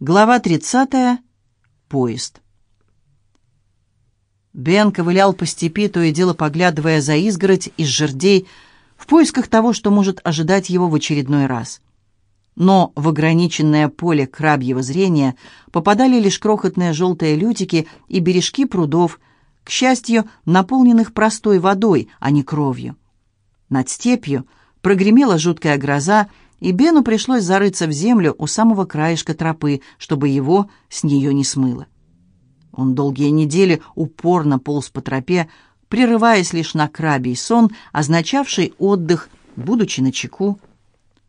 Глава 30. Поезд. Бен ковылял по степи, то и дело поглядывая за изгородь из жердей, в поисках того, что может ожидать его в очередной раз. Но в ограниченное поле крабьего зрения попадали лишь крохотные желтые лютики и бережки прудов, к счастью, наполненных простой водой, а не кровью. Над степью прогремела жуткая гроза, и Бену пришлось зарыться в землю у самого краешка тропы, чтобы его с нее не смыло. Он долгие недели упорно полз по тропе, прерываясь лишь на крабий сон, означавший отдых, будучи на чеку.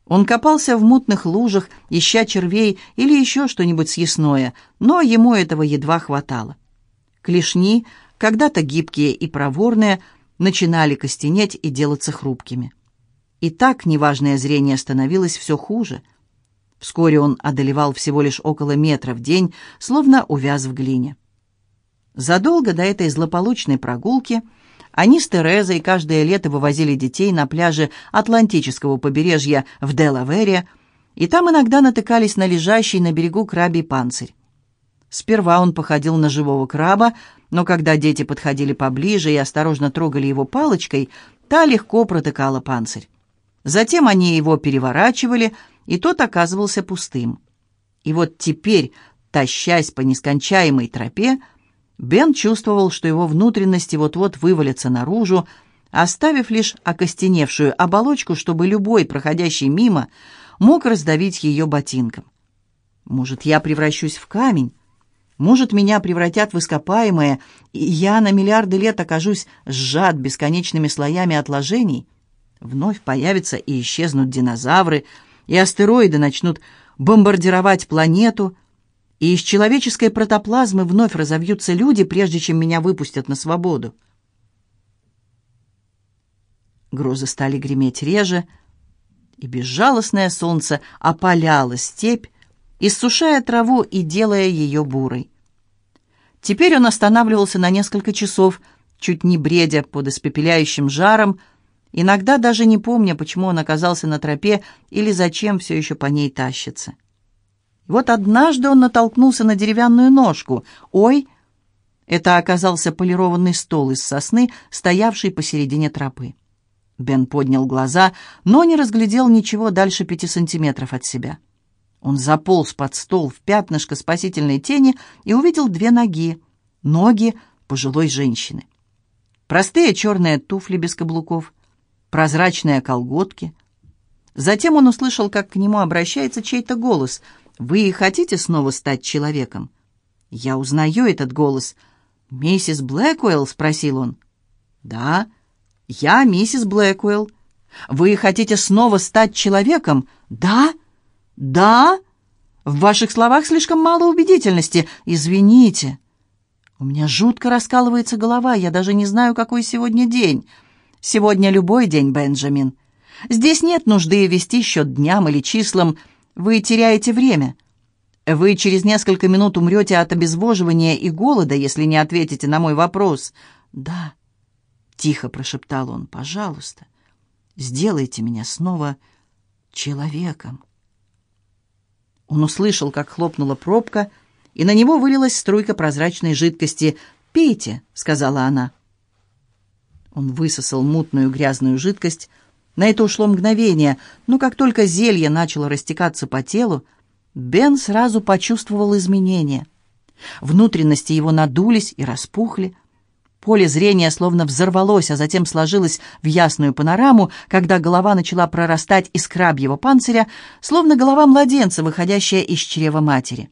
Он копался в мутных лужах, ища червей или еще что-нибудь съестное, но ему этого едва хватало. Клешни, когда-то гибкие и проворные, начинали костенеть и делаться хрупкими. И так неважное зрение становилось все хуже. Вскоре он одолевал всего лишь около метра в день, словно увяз в глине. Задолго до этой злополучной прогулки они с Терезой каждое лето вывозили детей на пляже Атлантического побережья в Делавере, и там иногда натыкались на лежащий на берегу крабий панцирь. Сперва он походил на живого краба, но когда дети подходили поближе и осторожно трогали его палочкой, та легко протыкала панцирь. Затем они его переворачивали, и тот оказывался пустым. И вот теперь, тащась по нескончаемой тропе, Бен чувствовал, что его внутренности вот-вот вывалятся наружу, оставив лишь окостеневшую оболочку, чтобы любой, проходящий мимо, мог раздавить ее ботинком. «Может, я превращусь в камень? Может, меня превратят в ископаемое, и я на миллиарды лет окажусь сжат бесконечными слоями отложений?» Вновь появятся и исчезнут динозавры, и астероиды начнут бомбардировать планету, и из человеческой протоплазмы вновь разовьются люди, прежде чем меня выпустят на свободу. Грозы стали греметь реже, и безжалостное солнце опаляло степь, иссушая траву и делая ее бурой. Теперь он останавливался на несколько часов, чуть не бредя под испепеляющим жаром, иногда даже не помня, почему он оказался на тропе или зачем все еще по ней тащится. вот однажды он натолкнулся на деревянную ножку. «Ой!» Это оказался полированный стол из сосны, стоявший посередине тропы. Бен поднял глаза, но не разглядел ничего дальше пяти сантиметров от себя. Он заполз под стол в пятнышко спасительной тени и увидел две ноги, ноги пожилой женщины. Простые черные туфли без каблуков, прозрачные колготки. Затем он услышал, как к нему обращается чей-то голос. «Вы хотите снова стать человеком?» «Я узнаю этот голос». «Миссис Блэквелл?» — спросил он. «Да, я миссис Блэквелл. Вы хотите снова стать человеком?» «Да, да. В ваших словах слишком мало убедительности. Извините». «У меня жутко раскалывается голова, я даже не знаю, какой сегодня день». Сегодня любой день, Бенджамин. Здесь нет нужды вести счет дням или числам. Вы теряете время. Вы через несколько минут умрете от обезвоживания и голода, если не ответите на мой вопрос. Да, тихо прошептал он, пожалуйста, сделайте меня снова человеком. Он услышал, как хлопнула пробка, и на него вылилась струйка прозрачной жидкости. «Пейте», — сказала она. Он высосал мутную грязную жидкость. На это ушло мгновение, но как только зелье начало растекаться по телу, Бен сразу почувствовал изменения. Внутренности его надулись и распухли. Поле зрения словно взорвалось, а затем сложилось в ясную панораму, когда голова начала прорастать из крабьего панциря, словно голова младенца, выходящая из чрева матери.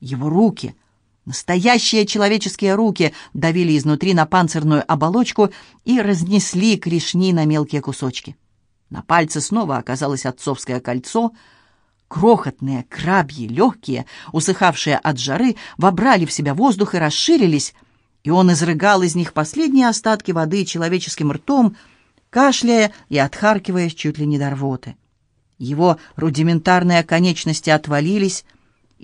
Его руки — Настоящие человеческие руки давили изнутри на панцирную оболочку и разнесли клешни на мелкие кусочки. На пальце снова оказалось отцовское кольцо. Крохотные, крабьи, легкие, усыхавшие от жары, вобрали в себя воздух и расширились, и он изрыгал из них последние остатки воды человеческим ртом, кашляя и отхаркиваясь чуть ли не до рвоты. Его рудиментарные конечности отвалились,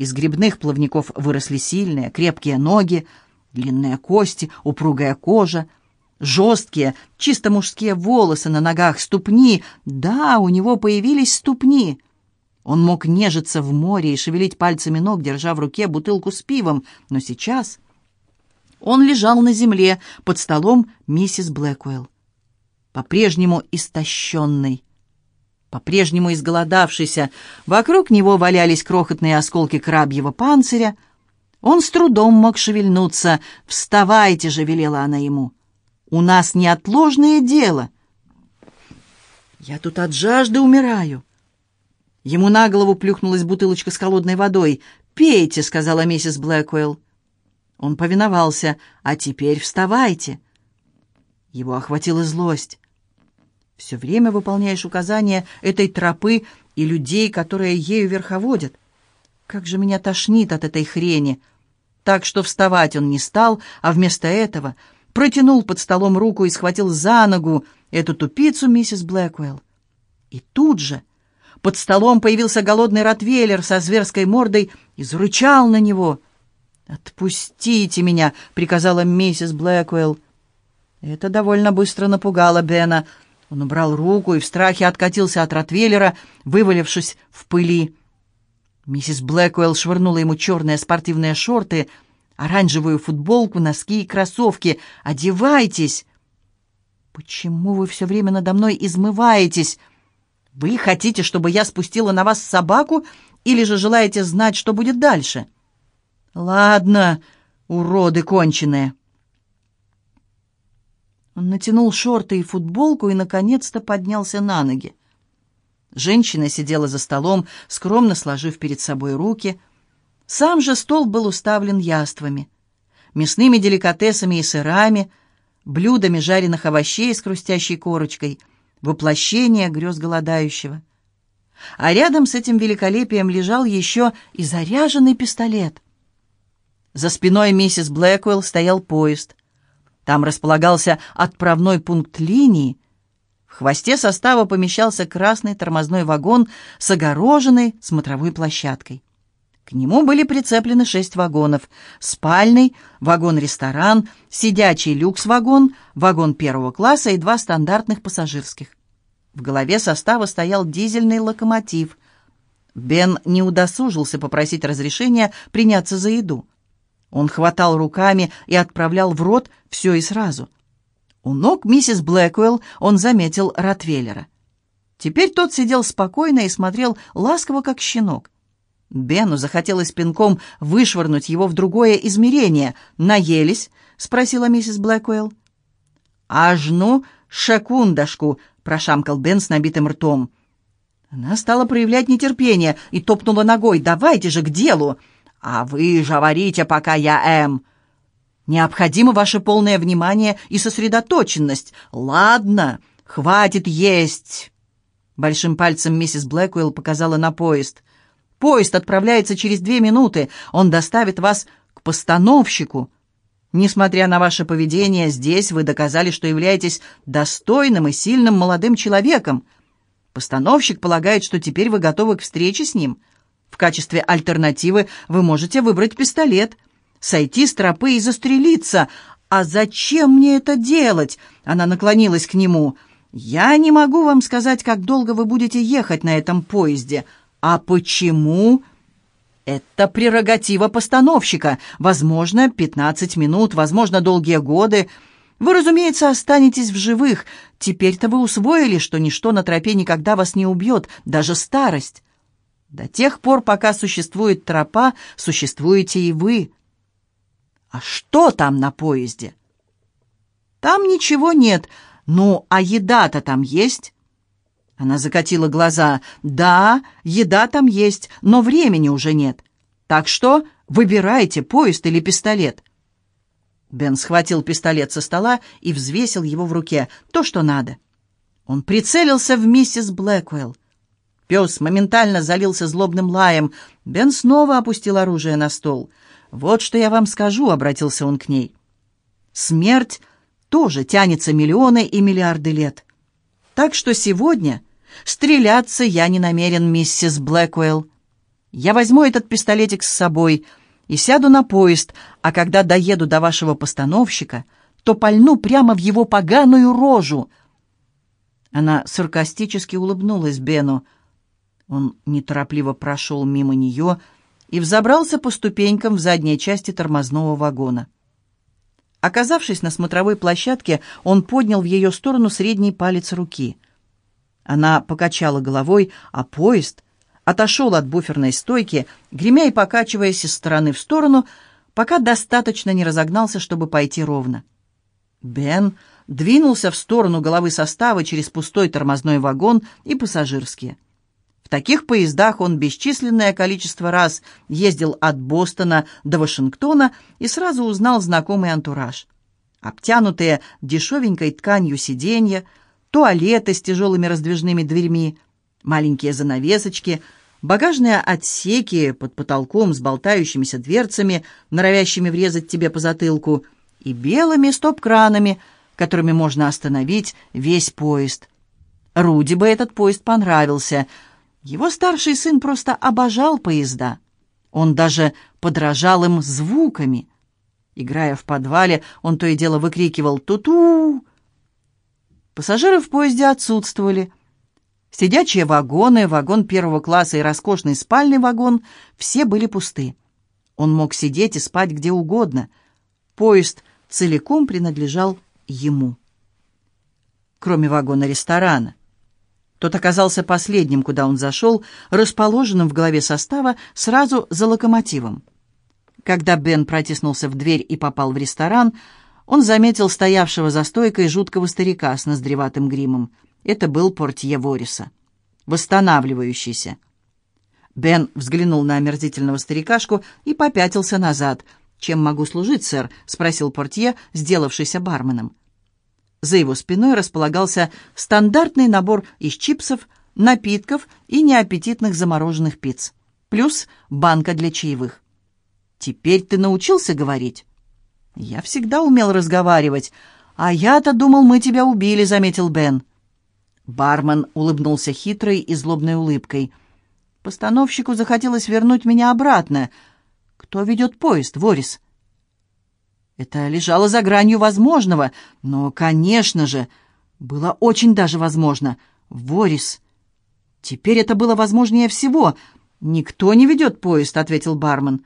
из грибных плавников выросли сильные, крепкие ноги, длинные кости, упругая кожа, жесткие, чисто мужские волосы на ногах, ступни. Да, у него появились ступни. Он мог нежиться в море и шевелить пальцами ног, держа в руке бутылку с пивом, но сейчас он лежал на земле под столом миссис Блэквелл, по-прежнему истощенный, по-прежнему изголодавшийся. Вокруг него валялись крохотные осколки крабьего панциря. Он с трудом мог шевельнуться. «Вставайте же!» — велела она ему. «У нас неотложное дело!» «Я тут от жажды умираю!» Ему на голову плюхнулась бутылочка с холодной водой. «Пейте», — сказала миссис Блэквелл. Он повиновался. «А теперь вставайте». Его охватила злость. «Все время выполняешь указания этой тропы и людей, которые ею верховодят. Как же меня тошнит от этой хрени!» Так что вставать он не стал, а вместо этого протянул под столом руку и схватил за ногу эту тупицу миссис Блэквелл. И тут же под столом появился голодный ротвейлер со зверской мордой и зарычал на него. «Отпустите меня!» — приказала миссис Блэквелл. Это довольно быстро напугало Бена. Он убрал руку и в страхе откатился от ротвейлера, вывалившись в пыли. Миссис Блэквелл швырнула ему черные спортивные шорты, оранжевую футболку, носки и кроссовки. «Одевайтесь!» «Почему вы все время надо мной измываетесь?» Вы хотите, чтобы я спустила на вас собаку, или же желаете знать, что будет дальше? Ладно, уроды конченые. Он натянул шорты и футболку и, наконец-то, поднялся на ноги. Женщина сидела за столом, скромно сложив перед собой руки. Сам же стол был уставлен яствами, мясными деликатесами и сырами, блюдами жареных овощей с хрустящей корочкой — воплощение грез голодающего. А рядом с этим великолепием лежал еще и заряженный пистолет. За спиной миссис Блэквелл стоял поезд. Там располагался отправной пункт линии. В хвосте состава помещался красный тормозной вагон с огороженной смотровой площадкой. К нему были прицеплены шесть вагонов. Спальный, вагон-ресторан, сидячий люкс-вагон, вагон первого класса и два стандартных пассажирских. В голове состава стоял дизельный локомотив. Бен не удосужился попросить разрешения приняться за еду. Он хватал руками и отправлял в рот все и сразу. У ног миссис Блэквелл он заметил Ротвейлера. Теперь тот сидел спокойно и смотрел ласково, как щенок. Бену захотелось пинком вышвырнуть его в другое измерение. «Наелись?» — спросила миссис Блэквелл. «Аж ну, шекундашку!» — прошамкал Бен с набитым ртом. Она стала проявлять нетерпение и топнула ногой. «Давайте же к делу!» «А вы говорите, пока я М!» «Необходимо ваше полное внимание и сосредоточенность. Ладно, хватит есть!» Большим пальцем миссис Блэквелл показала на поезд — Поезд отправляется через две минуты. Он доставит вас к постановщику. Несмотря на ваше поведение, здесь вы доказали, что являетесь достойным и сильным молодым человеком. Постановщик полагает, что теперь вы готовы к встрече с ним. В качестве альтернативы вы можете выбрать пистолет, сойти с тропы и застрелиться. А зачем мне это делать? Она наклонилась к нему. Я не могу вам сказать, как долго вы будете ехать на этом поезде. А почему? Это прерогатива постановщика. Возможно, 15 минут, возможно, долгие годы. Вы, разумеется, останетесь в живых. Теперь-то вы усвоили, что ничто на тропе никогда вас не убьет, даже старость. До тех пор, пока существует тропа, существуете и вы. А что там на поезде? Там ничего нет. Ну, а еда-то там есть? Она закатила глаза. «Да, еда там есть, но времени уже нет. Так что выбирайте, поезд или пистолет». Бен схватил пистолет со стола и взвесил его в руке. То, что надо. Он прицелился в миссис Блэквелл. Пес моментально залился злобным лаем. Бен снова опустил оружие на стол. «Вот что я вам скажу», — обратился он к ней. «Смерть тоже тянется миллионы и миллиарды лет. Так что сегодня Стреляться я не намерен, миссис Блэквелл. Я возьму этот пистолетик с собой и сяду на поезд, а когда доеду до вашего постановщика, то пальну прямо в его поганую рожу». Она саркастически улыбнулась Бену. Он неторопливо прошел мимо нее и взобрался по ступенькам в задней части тормозного вагона. Оказавшись на смотровой площадке, он поднял в ее сторону средний палец руки. Она покачала головой, а поезд отошел от буферной стойки, гремя и покачиваясь из стороны в сторону, пока достаточно не разогнался, чтобы пойти ровно. Бен двинулся в сторону головы состава через пустой тормозной вагон и пассажирские. Таких поездах он бесчисленное количество раз ездил от Бостона до Вашингтона и сразу узнал знакомый антураж. Обтянутые дешевенькой тканью сиденья, туалеты с тяжелыми раздвижными дверьми, маленькие занавесочки, багажные отсеки под потолком с болтающимися дверцами, норовящими врезать тебе по затылку, и белыми стоп-кранами, которыми можно остановить весь поезд. Руди бы этот поезд понравился — его старший сын просто обожал поезда. Он даже подражал им звуками. Играя в подвале, он то и дело выкрикивал «Ту-ту!». Пассажиры в поезде отсутствовали. Сидячие вагоны, вагон первого класса и роскошный спальный вагон — все были пусты. Он мог сидеть и спать где угодно. Поезд целиком принадлежал ему. Кроме вагона ресторана. Тот оказался последним, куда он зашел, расположенным в голове состава сразу за локомотивом. Когда Бен протиснулся в дверь и попал в ресторан, он заметил стоявшего за стойкой жуткого старика с ноздреватым гримом. Это был портье Вориса. Восстанавливающийся. Бен взглянул на омерзительного старикашку и попятился назад. «Чем могу служить, сэр?» — спросил портье, сделавшийся барменом. За его спиной располагался стандартный набор из чипсов, напитков и неаппетитных замороженных пиц, плюс банка для чаевых. «Теперь ты научился говорить?» «Я всегда умел разговаривать, а я-то думал, мы тебя убили», — заметил Бен. Бармен улыбнулся хитрой и злобной улыбкой. «Постановщику захотелось вернуть меня обратно. Кто ведет поезд, Ворис?» Это лежало за гранью возможного, но, конечно же, было очень даже возможно. Ворис. Теперь это было возможнее всего. «Никто не ведет поезд», — ответил бармен.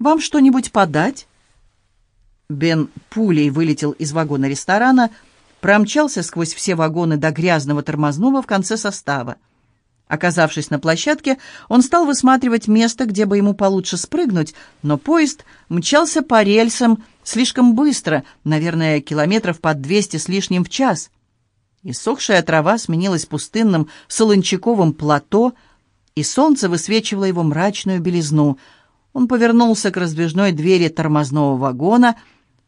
«Вам что-нибудь подать?» Бен пулей вылетел из вагона ресторана, промчался сквозь все вагоны до грязного тормозного в конце состава. Оказавшись на площадке, он стал высматривать место, где бы ему получше спрыгнуть, но поезд мчался по рельсам слишком быстро, наверное, километров под двести с лишним в час. Иссохшая трава сменилась пустынным солончаковым плато, и солнце высвечивало его мрачную белизну. Он повернулся к раздвижной двери тормозного вагона,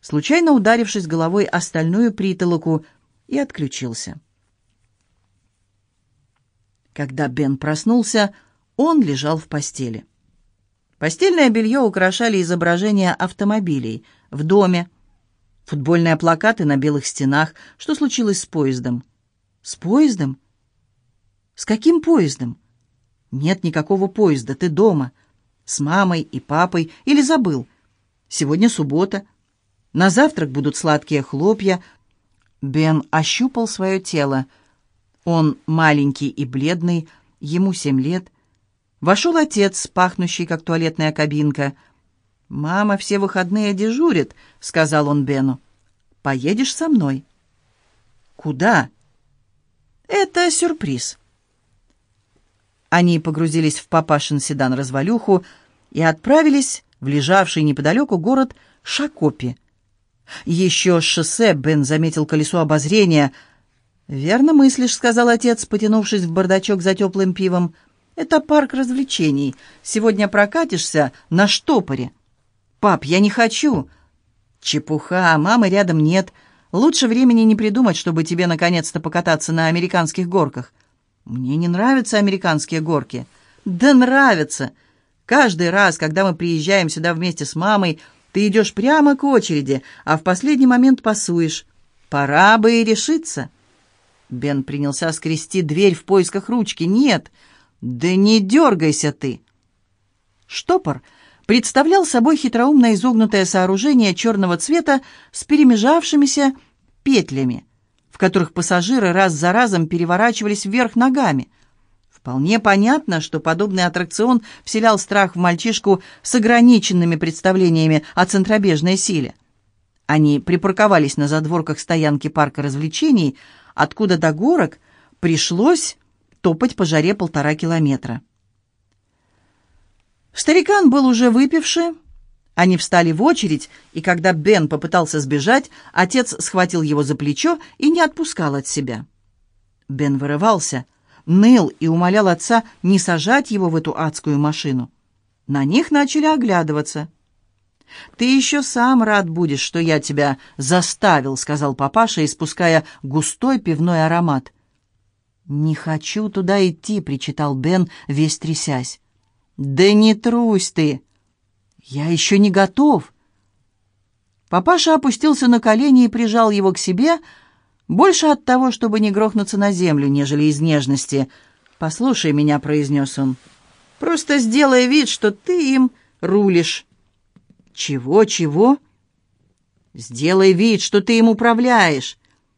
случайно ударившись головой о стальную притолоку, и отключился. Когда Бен проснулся, он лежал в постели. Постельное белье украшали изображения автомобилей в доме, футбольные плакаты на белых стенах. Что случилось с поездом? С поездом? С каким поездом? Нет никакого поезда, ты дома. С мамой и папой. Или забыл? Сегодня суббота. На завтрак будут сладкие хлопья. Бен ощупал свое тело. Он маленький и бледный, ему семь лет. Вошел отец, пахнущий, как туалетная кабинка. «Мама все выходные дежурит», — сказал он Бену. «Поедешь со мной?» «Куда?» «Это сюрприз». Они погрузились в папашин седан-развалюху и отправились в лежавший неподалеку город Шакопи. Еще с шоссе Бен заметил колесо обозрения — «Верно мыслишь», — сказал отец, потянувшись в бардачок за теплым пивом. «Это парк развлечений. Сегодня прокатишься на штопоре». «Пап, я не хочу». «Чепуха, мамы рядом нет. Лучше времени не придумать, чтобы тебе наконец-то покататься на американских горках». «Мне не нравятся американские горки». «Да нравятся. Каждый раз, когда мы приезжаем сюда вместе с мамой, ты идешь прямо к очереди, а в последний момент пасуешь. Пора бы и решиться». Бен принялся скрести дверь в поисках ручки. «Нет! Да не дергайся ты!» Штопор представлял собой хитроумно изогнутое сооружение черного цвета с перемежавшимися петлями, в которых пассажиры раз за разом переворачивались вверх ногами. Вполне понятно, что подобный аттракцион вселял страх в мальчишку с ограниченными представлениями о центробежной силе. Они припарковались на задворках стоянки парка развлечений, откуда до горок пришлось топать по жаре полтора километра. Старикан был уже выпивший. Они встали в очередь, и когда Бен попытался сбежать, отец схватил его за плечо и не отпускал от себя. Бен вырывался, ныл и умолял отца не сажать его в эту адскую машину. На них начали оглядываться. «Ты еще сам рад будешь, что я тебя заставил», — сказал папаша, испуская густой пивной аромат. «Не хочу туда идти», — причитал Бен, весь трясясь. «Да не трусь ты! Я еще не готов!» Папаша опустился на колени и прижал его к себе, больше от того, чтобы не грохнуться на землю, нежели из нежности. «Послушай меня», — произнес он, — «просто сделай вид, что ты им рулишь». «Чего, чего?» «Сделай вид, что ты им управляешь.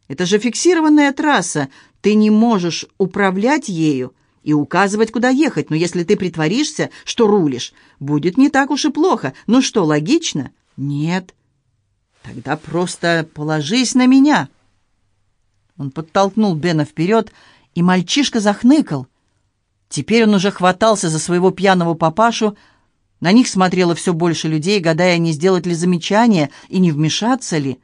Это же фиксированная трасса. Ты не можешь управлять ею и указывать, куда ехать, но если ты притворишься, что рулишь, будет не так уж и плохо. Ну что, логично? Нет. Тогда просто положись на меня. Он подтолкнул Бена вперед, и мальчишка захныкал. Теперь он уже хватался за своего пьяного папашу, на них смотрело все больше людей, гадая, не сделать ли замечание и не вмешаться ли.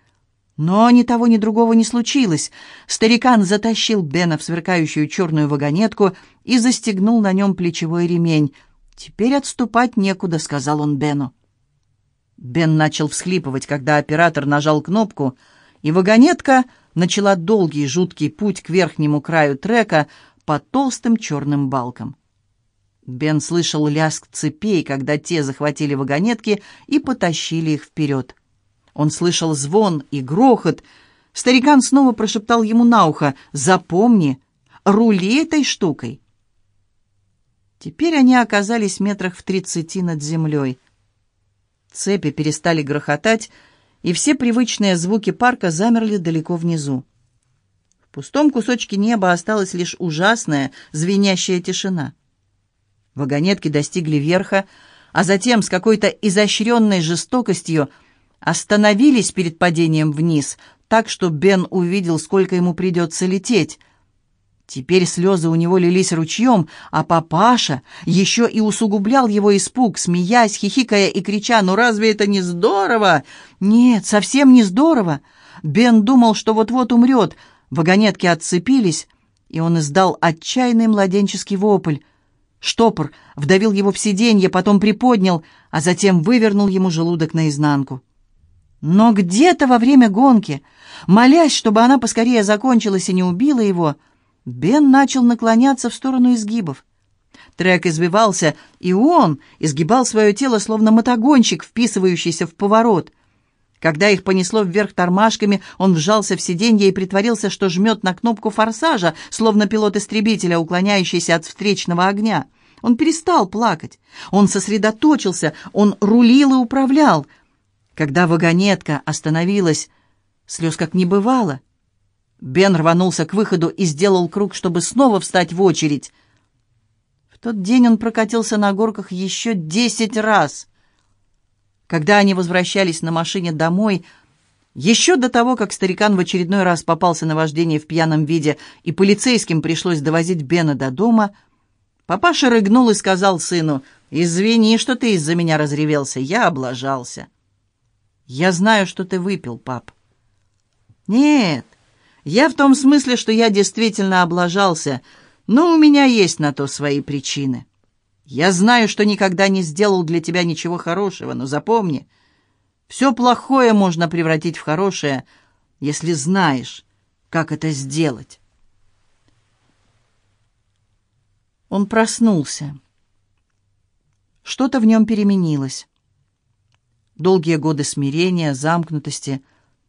Но ни того, ни другого не случилось. Старикан затащил Бена в сверкающую черную вагонетку и застегнул на нем плечевой ремень. «Теперь отступать некуда», — сказал он Бену. Бен начал всхлипывать, когда оператор нажал кнопку, и вагонетка начала долгий жуткий путь к верхнему краю трека по толстым черным балкам. Бен слышал лязг цепей, когда те захватили вагонетки и потащили их вперед. Он слышал звон и грохот. Старикан снова прошептал ему на ухо «Запомни, рули этой штукой». Теперь они оказались метрах в тридцати над землей. Цепи перестали грохотать, и все привычные звуки парка замерли далеко внизу. В пустом кусочке неба осталась лишь ужасная, звенящая тишина. Вагонетки достигли верха, а затем с какой-то изощренной жестокостью остановились перед падением вниз, так что Бен увидел, сколько ему придется лететь. Теперь слезы у него лились ручьем, а папаша еще и усугублял его испуг, смеясь, хихикая и крича «Ну разве это не здорово?» «Нет, совсем не здорово!» Бен думал, что вот-вот умрет. Вагонетки отцепились, и он издал отчаянный младенческий вопль. Штопор вдавил его в сиденье, потом приподнял, а затем вывернул ему желудок наизнанку. Но где-то во время гонки, молясь, чтобы она поскорее закончилась и не убила его, Бен начал наклоняться в сторону изгибов. Трек извивался, и он изгибал свое тело, словно мотогонщик, вписывающийся в поворот. Когда их понесло вверх тормашками, он вжался в сиденье и притворился, что жмет на кнопку форсажа, словно пилот истребителя, уклоняющийся от встречного огня. Он перестал плакать. Он сосредоточился, он рулил и управлял — когда вагонетка остановилась, слез как не бывало. Бен рванулся к выходу и сделал круг, чтобы снова встать в очередь. В тот день он прокатился на горках еще десять раз. Когда они возвращались на машине домой, еще до того, как старикан в очередной раз попался на вождение в пьяном виде и полицейским пришлось довозить Бена до дома, папаша рыгнул и сказал сыну, «Извини, что ты из-за меня разревелся, я облажался». «Я знаю, что ты выпил, пап». «Нет, я в том смысле, что я действительно облажался, но у меня есть на то свои причины. Я знаю, что никогда не сделал для тебя ничего хорошего, но запомни, все плохое можно превратить в хорошее, если знаешь, как это сделать». Он проснулся. Что-то в нем переменилось долгие годы смирения, замкнутости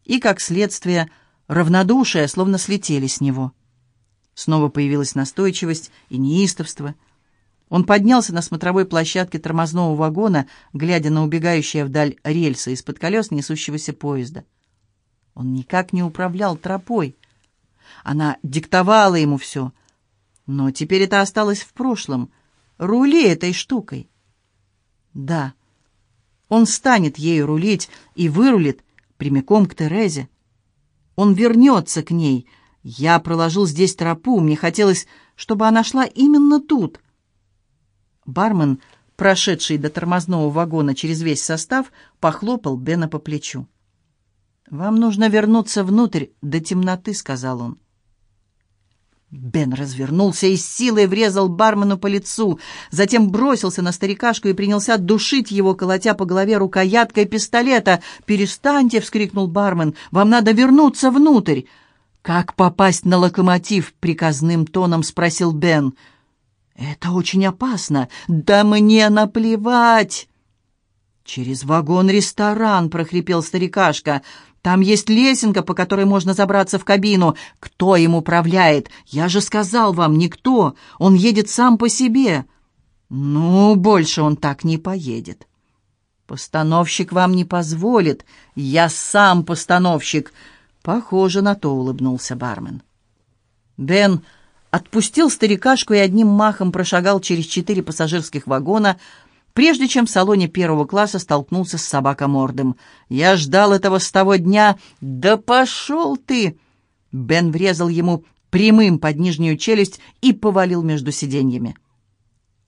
и, как следствие, равнодушия словно слетели с него. Снова появилась настойчивость и неистовство. Он поднялся на смотровой площадке тормозного вагона, глядя на убегающие вдаль рельсы из-под колес несущегося поезда. Он никак не управлял тропой. Она диктовала ему все. Но теперь это осталось в прошлом. Рули этой штукой. Да, он станет ею рулить и вырулит прямиком к Терезе. Он вернется к ней. Я проложил здесь тропу, мне хотелось, чтобы она шла именно тут. Бармен, прошедший до тормозного вагона через весь состав, похлопал Бена по плечу. «Вам нужно вернуться внутрь до темноты», — сказал он. Бен развернулся и с силой врезал бармену по лицу, затем бросился на старикашку и принялся душить его, колотя по голове рукояткой пистолета. «Перестаньте!» — вскрикнул бармен. «Вам надо вернуться внутрь!» «Как попасть на локомотив?» — приказным тоном спросил Бен. «Это очень опасно. Да мне наплевать!» «Через вагон-ресторан!» — прохрипел старикашка. Там есть лесенка, по которой можно забраться в кабину. Кто им управляет? Я же сказал вам, никто. Он едет сам по себе. Ну, больше он так не поедет. Постановщик вам не позволит. Я сам постановщик. Похоже на то, улыбнулся бармен. Бен отпустил старикашку и одним махом прошагал через четыре пассажирских вагона, прежде чем в салоне первого класса столкнулся с собакомордым. «Я ждал этого с того дня. Да пошел ты!» Бен врезал ему прямым под нижнюю челюсть и повалил между сиденьями.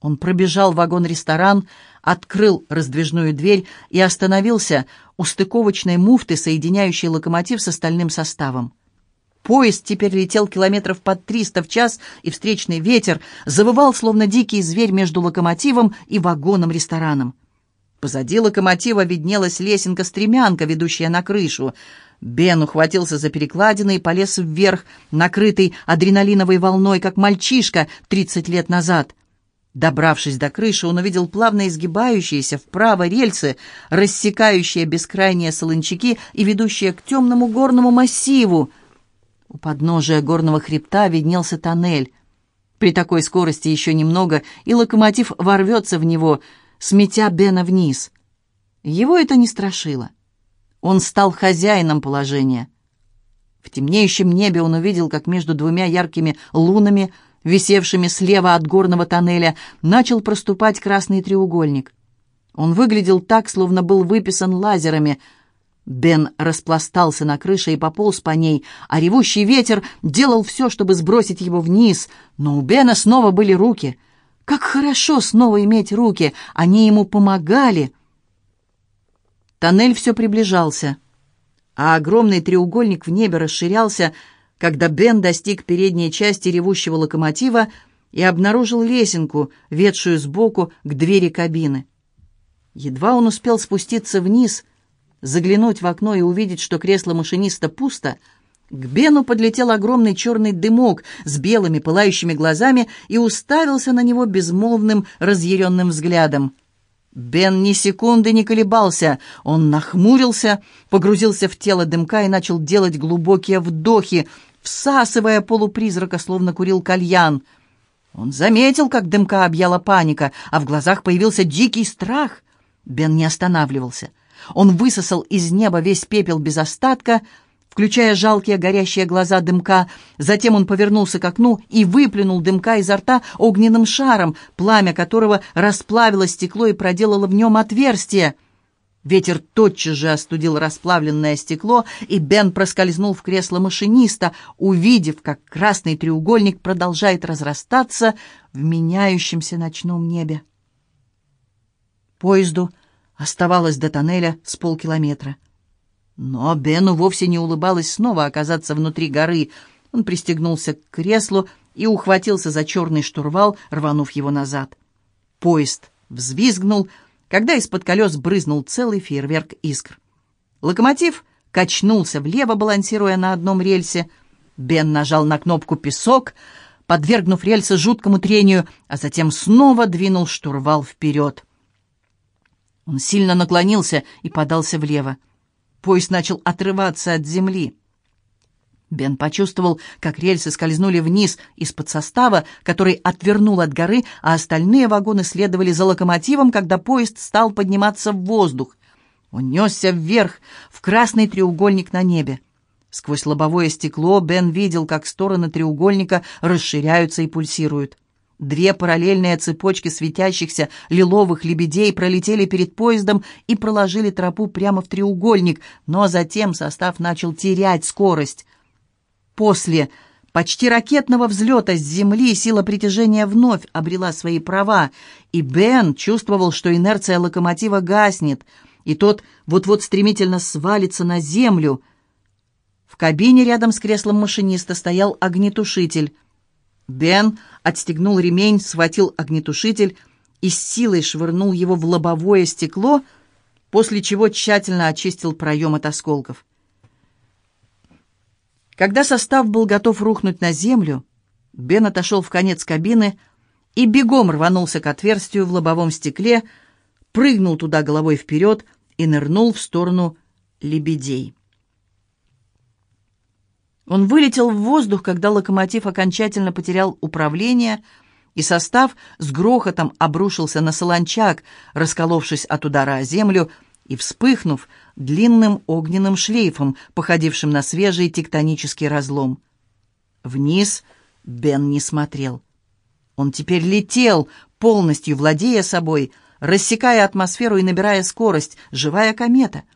Он пробежал вагон-ресторан, открыл раздвижную дверь и остановился у стыковочной муфты, соединяющей локомотив с остальным составом. Поезд теперь летел километров под триста в час, и встречный ветер завывал, словно дикий зверь между локомотивом и вагоном-рестораном. Позади локомотива виднелась лесенка-стремянка, ведущая на крышу. Бен ухватился за перекладины и полез вверх, накрытый адреналиновой волной, как мальчишка тридцать лет назад. Добравшись до крыши, он увидел плавно изгибающиеся вправо рельсы, рассекающие бескрайние солончаки и ведущие к темному горному массиву — у подножия горного хребта виднелся тоннель. При такой скорости еще немного, и локомотив ворвется в него, сметя Бена вниз. Его это не страшило. Он стал хозяином положения. В темнеющем небе он увидел, как между двумя яркими лунами, висевшими слева от горного тоннеля, начал проступать красный треугольник. Он выглядел так, словно был выписан лазерами — Бен распластался на крыше и пополз по ней, а ревущий ветер делал все, чтобы сбросить его вниз. Но у Бена снова были руки. Как хорошо снова иметь руки! Они ему помогали. Тоннель все приближался, а огромный треугольник в небе расширялся, когда Бен достиг передней части ревущего локомотива и обнаружил лесенку, ведшую сбоку к двери кабины. Едва он успел спуститься вниз — заглянуть в окно и увидеть, что кресло машиниста пусто, к Бену подлетел огромный черный дымок с белыми пылающими глазами и уставился на него безмолвным разъяренным взглядом. Бен ни секунды не колебался. Он нахмурился, погрузился в тело дымка и начал делать глубокие вдохи, всасывая полупризрака, словно курил кальян. Он заметил, как дымка объяла паника, а в глазах появился дикий страх. Бен не останавливался — он высосал из неба весь пепел без остатка, включая жалкие горящие глаза дымка. Затем он повернулся к окну и выплюнул дымка изо рта огненным шаром, пламя которого расплавило стекло и проделало в нем отверстие. Ветер тотчас же остудил расплавленное стекло, и Бен проскользнул в кресло машиниста, увидев, как красный треугольник продолжает разрастаться в меняющемся ночном небе. Поезду Оставалось до тоннеля с полкилометра. Но Бену вовсе не улыбалось снова оказаться внутри горы. Он пристегнулся к креслу и ухватился за черный штурвал, рванув его назад. Поезд взвизгнул, когда из-под колес брызнул целый фейерверк искр. Локомотив качнулся влево, балансируя на одном рельсе. Бен нажал на кнопку «Песок», подвергнув рельсы жуткому трению, а затем снова двинул штурвал вперед. Он сильно наклонился и подался влево. Поезд начал отрываться от земли. Бен почувствовал, как рельсы скользнули вниз из-под состава, который отвернул от горы, а остальные вагоны следовали за локомотивом, когда поезд стал подниматься в воздух. Он несся вверх, в красный треугольник на небе. Сквозь лобовое стекло Бен видел, как стороны треугольника расширяются и пульсируют. Две параллельные цепочки светящихся лиловых лебедей пролетели перед поездом и проложили тропу прямо в треугольник, но затем состав начал терять скорость. После почти ракетного взлета с Земли сила притяжения вновь обрела свои права, и Бен чувствовал, что инерция локомотива гаснет, и тот вот-вот стремительно свалится на Землю. В кабине рядом с креслом машиниста стоял огнетушитель. Бен отстегнул ремень, схватил огнетушитель и с силой швырнул его в лобовое стекло, после чего тщательно очистил проем от осколков. Когда состав был готов рухнуть на землю, Бен отошел в конец кабины и бегом рванулся к отверстию в лобовом стекле, прыгнул туда головой вперед и нырнул в сторону лебедей. Он вылетел в воздух, когда локомотив окончательно потерял управление, и состав с грохотом обрушился на солончак, расколовшись от удара о землю и вспыхнув длинным огненным шлейфом, походившим на свежий тектонический разлом. Вниз Бен не смотрел. Он теперь летел, полностью владея собой, рассекая атмосферу и набирая скорость, живая комета —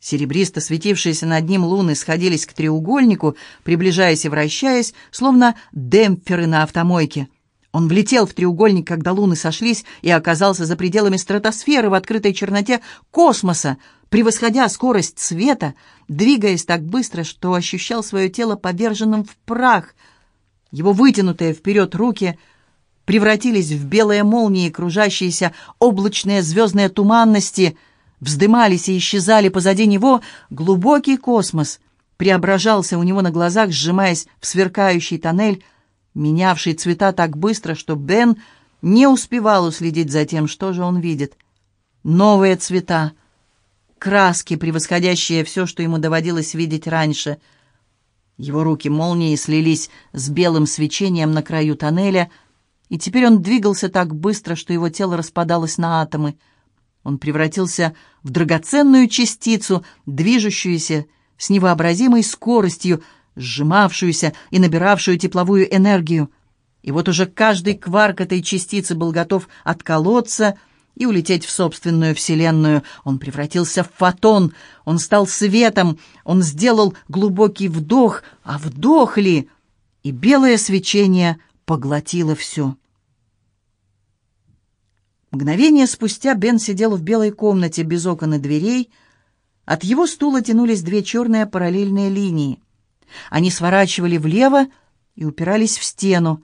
Серебристо светившиеся над ним луны сходились к треугольнику, приближаясь и вращаясь, словно демпферы на автомойке. Он влетел в треугольник, когда луны сошлись, и оказался за пределами стратосферы в открытой черноте космоса, превосходя скорость света, двигаясь так быстро, что ощущал свое тело поверженным в прах. Его вытянутые вперед руки превратились в белые молнии, кружащиеся облачные звездные туманности — вздымались и исчезали позади него, глубокий космос преображался у него на глазах, сжимаясь в сверкающий тоннель, менявший цвета так быстро, что Бен не успевал уследить за тем, что же он видит. Новые цвета, краски, превосходящие все, что ему доводилось видеть раньше. Его руки молнией слились с белым свечением на краю тоннеля, и теперь он двигался так быстро, что его тело распадалось на атомы — он превратился в драгоценную частицу, движущуюся с невообразимой скоростью, сжимавшуюся и набиравшую тепловую энергию. И вот уже каждый кварк этой частицы был готов отколоться и улететь в собственную вселенную. Он превратился в фотон, он стал светом, он сделал глубокий вдох, а вдох ли? И белое свечение поглотило все. Мгновение спустя Бен сидел в белой комнате без окон и дверей. От его стула тянулись две черные параллельные линии. Они сворачивали влево и упирались в стену.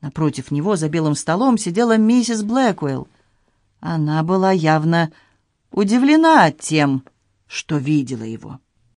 Напротив него за белым столом сидела миссис Блэквелл. Она была явно удивлена тем, что видела его.